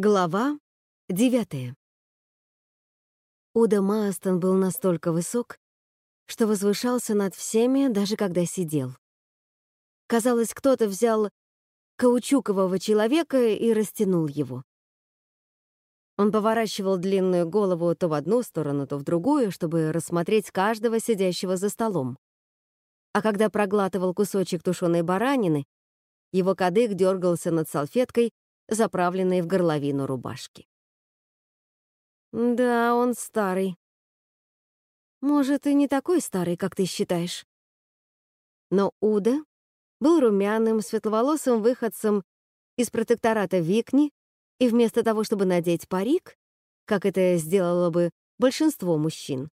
Глава девятая. Уда Маастон был настолько высок, что возвышался над всеми, даже когда сидел. Казалось, кто-то взял каучукового человека и растянул его. Он поворачивал длинную голову то в одну сторону, то в другую, чтобы рассмотреть каждого сидящего за столом. А когда проглатывал кусочек тушеной баранины, его кадык дергался над салфеткой, заправленной в горловину рубашки. Да, он старый. Может, и не такой старый, как ты считаешь. Но Уда был румяным, светловолосым выходцем из протектората Викни, и вместо того, чтобы надеть парик, как это сделало бы большинство мужчин,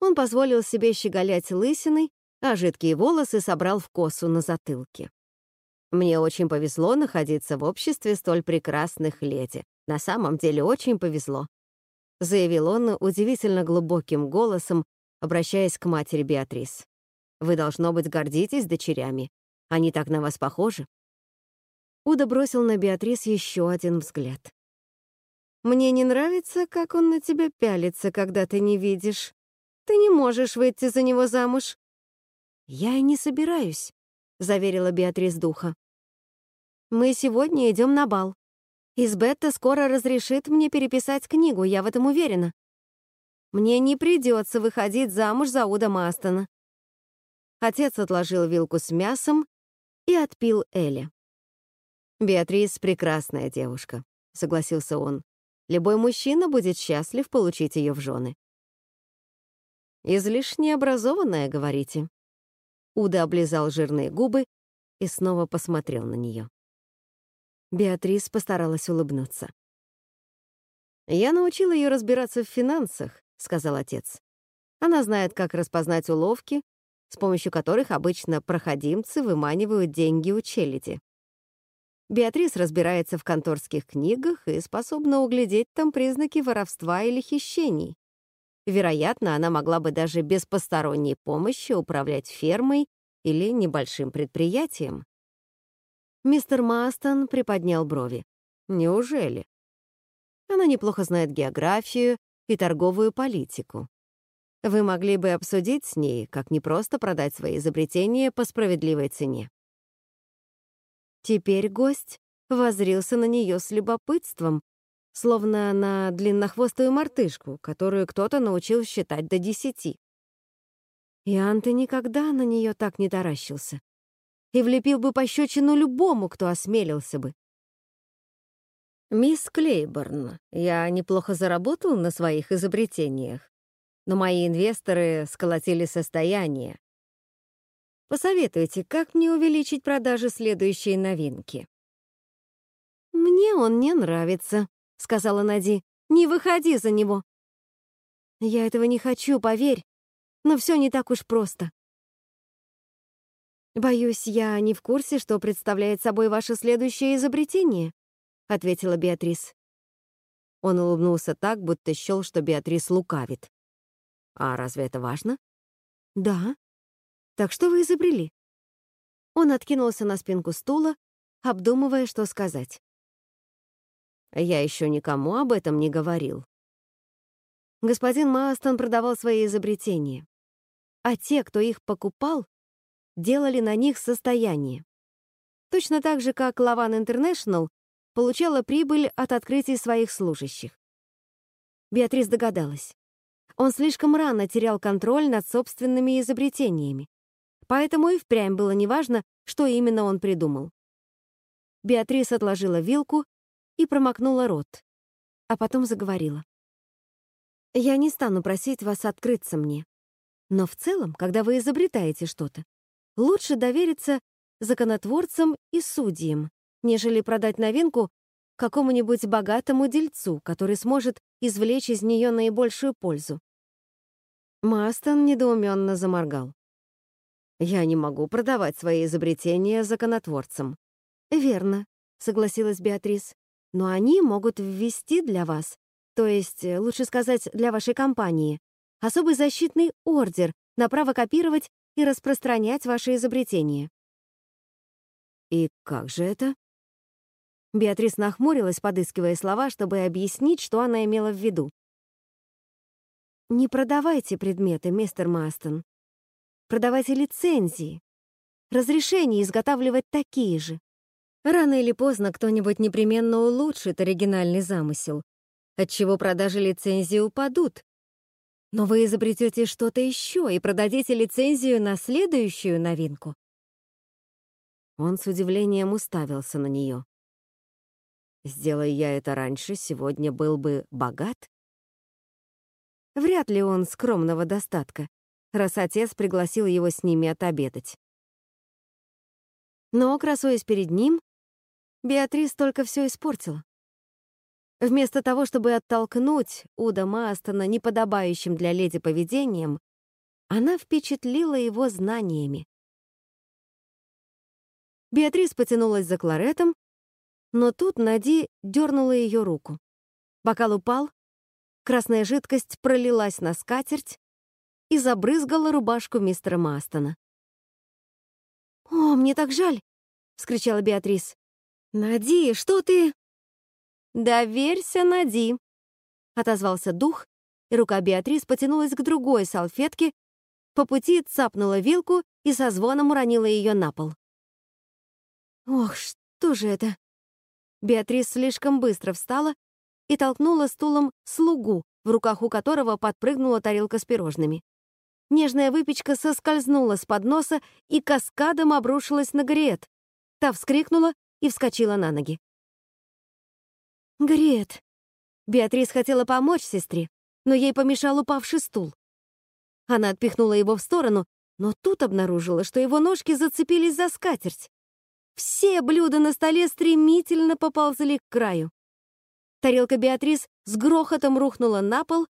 он позволил себе щеголять лысиной, а жидкие волосы собрал в косу на затылке. Мне очень повезло находиться в обществе столь прекрасных леди. На самом деле очень повезло», — заявил он удивительно глубоким голосом, обращаясь к матери Беатрис. «Вы, должно быть, гордитесь дочерями. Они так на вас похожи». Уда бросил на Беатрис еще один взгляд. «Мне не нравится, как он на тебя пялится, когда ты не видишь. Ты не можешь выйти за него замуж». «Я и не собираюсь», — заверила Беатрис духа. Мы сегодня идем на бал. Избетта скоро разрешит мне переписать книгу, я в этом уверена. Мне не придется выходить замуж за Уда Мастона. Отец отложил вилку с мясом и отпил Элли. «Беатрис — прекрасная девушка», — согласился он. «Любой мужчина будет счастлив получить ее в жены». «Излишне образованная, говорите?» Уда облизал жирные губы и снова посмотрел на нее. Беатрис постаралась улыбнуться. «Я научила ее разбираться в финансах», — сказал отец. «Она знает, как распознать уловки, с помощью которых обычно проходимцы выманивают деньги у челяди. Беатрис разбирается в конторских книгах и способна углядеть там признаки воровства или хищений. Вероятно, она могла бы даже без посторонней помощи управлять фермой или небольшим предприятием. Мистер Мастон приподнял брови. Неужели? Она неплохо знает географию и торговую политику. Вы могли бы обсудить с ней, как не просто продать свои изобретения по справедливой цене. Теперь гость возрился на нее с любопытством, словно на длиннохвостую мартышку, которую кто-то научил считать до десяти. И Анте никогда на нее так не таращился и влепил бы пощечину любому, кто осмелился бы. «Мисс Клейборн, я неплохо заработал на своих изобретениях, но мои инвесторы сколотили состояние. Посоветуйте, как мне увеличить продажи следующей новинки?» «Мне он не нравится», — сказала Нади. «Не выходи за него». «Я этого не хочу, поверь, но все не так уж просто. «Боюсь, я не в курсе, что представляет собой ваше следующее изобретение», — ответила Беатрис. Он улыбнулся так, будто счел, что Беатрис лукавит. «А разве это важно?» «Да. Так что вы изобрели?» Он откинулся на спинку стула, обдумывая, что сказать. «Я еще никому об этом не говорил». Господин Маастон продавал свои изобретения, а те, кто их покупал, делали на них состояние. Точно так же, как Лаван Интернешнл получала прибыль от открытий своих служащих. Беатрис догадалась. Он слишком рано терял контроль над собственными изобретениями, поэтому и впрямь было неважно, что именно он придумал. Беатрис отложила вилку и промокнула рот, а потом заговорила. «Я не стану просить вас открыться мне, но в целом, когда вы изобретаете что-то, лучше довериться законотворцам и судьям, нежели продать новинку какому-нибудь богатому дельцу, который сможет извлечь из нее наибольшую пользу. Мастон недоуменно заморгал. «Я не могу продавать свои изобретения законотворцам». «Верно», — согласилась Беатрис. «Но они могут ввести для вас, то есть, лучше сказать, для вашей компании, особый защитный ордер на право копировать и распространять ваши изобретения. И как же это? Беатрис нахмурилась, подыскивая слова, чтобы объяснить, что она имела в виду. «Не продавайте предметы, мистер Мастон. Продавайте лицензии, разрешение изготавливать такие же. Рано или поздно кто-нибудь непременно улучшит оригинальный замысел, отчего продажи лицензии упадут. Но вы изобретете что-то еще и продадите лицензию на следующую новинку. Он с удивлением уставился на нее. Сделай я это раньше, сегодня был бы богат? Вряд ли он скромного достатка, раз отец пригласил его с ними отобедать. Но, красуясь перед ним, Беатрис только все испортила. Вместо того, чтобы оттолкнуть Уда Мастона неподобающим для леди поведением, она впечатлила его знаниями. Беатрис потянулась за кларетом, но тут Нади дернула ее руку. Бокал упал, красная жидкость пролилась на скатерть и забрызгала рубашку мистера Мастона. «О, мне так жаль!» — вскричала Беатрис. «Нади, что ты...» «Доверься, Нади», — отозвался дух, и рука Беатрис потянулась к другой салфетке, по пути цапнула вилку и со звоном уронила ее на пол. «Ох, что же это?» Беатрис слишком быстро встала и толкнула стулом слугу, в руках у которого подпрыгнула тарелка с пирожными. Нежная выпечка соскользнула с подноса и каскадом обрушилась на Грет. Та вскрикнула и вскочила на ноги. «Грет!» Беатрис хотела помочь сестре, но ей помешал упавший стул. Она отпихнула его в сторону, но тут обнаружила, что его ножки зацепились за скатерть. Все блюда на столе стремительно поползли к краю. Тарелка Беатрис с грохотом рухнула на пол,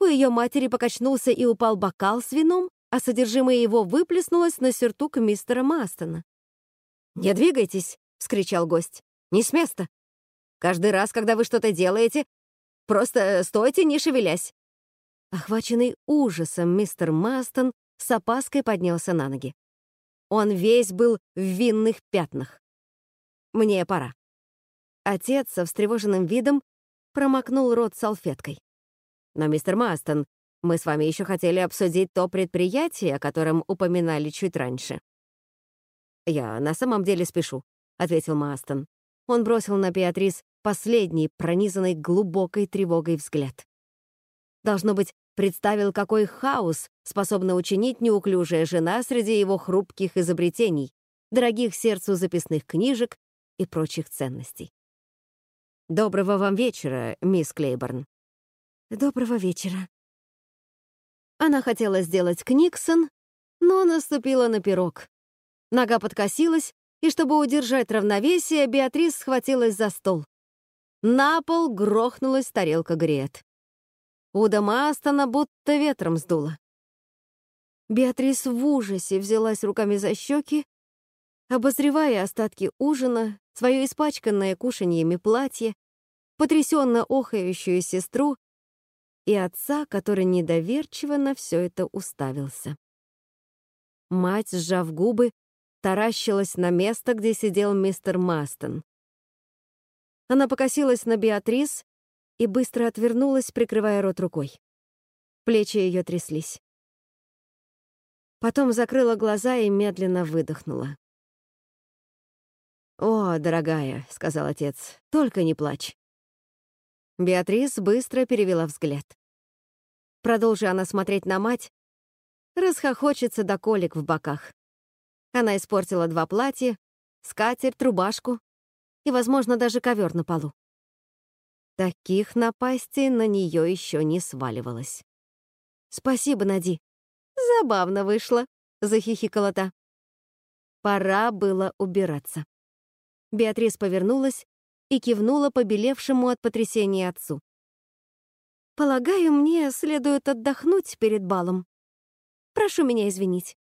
у ее матери покачнулся и упал бокал с вином, а содержимое его выплеснулось на сюртук мистера Мастона. «Не двигайтесь!» — вскричал гость. «Не с места! Каждый раз, когда вы что-то делаете, просто стойте, не шевелясь!» Охваченный ужасом, мистер Мастон с опаской поднялся на ноги. Он весь был в винных пятнах. «Мне пора». Отец со встревоженным видом промокнул рот салфеткой. «Но, мистер Мастон, мы с вами еще хотели обсудить то предприятие, о котором упоминали чуть раньше». «Я на самом деле спешу», — ответил Мастон. Он бросил на Беатрис последний, пронизанный глубокой тревогой взгляд. Должно быть, представил, какой хаос способна учинить неуклюжая жена среди его хрупких изобретений, дорогих сердцу записных книжек и прочих ценностей. «Доброго вам вечера, мисс Клейборн». «Доброго вечера». Она хотела сделать книксон, но наступила на пирог. Нога подкосилась, и чтобы удержать равновесие, Беатрис схватилась за стол. На пол грохнулась тарелка грет. У дома Астона будто ветром сдуло. Беатрис в ужасе взялась руками за щеки, обозревая остатки ужина, свое испачканное кушаньями платье, потрясенно охающую сестру и отца, который недоверчиво на все это уставился. Мать, сжав губы, таращилась на место, где сидел мистер Мастон. Она покосилась на Беатрис и быстро отвернулась, прикрывая рот рукой. Плечи ее тряслись. Потом закрыла глаза и медленно выдохнула. «О, дорогая», — сказал отец, — «только не плачь». Беатрис быстро перевела взгляд. Продолжи она смотреть на мать, расхохочется до колик в боках. Она испортила два платья, скатерть, рубашку и, возможно, даже ковер на полу. Таких напастей на нее еще не сваливалось. «Спасибо, Нади. Забавно вышло», — захихикала та. Пора было убираться. Беатрис повернулась и кивнула побелевшему от потрясения отцу. «Полагаю, мне следует отдохнуть перед балом. Прошу меня извинить».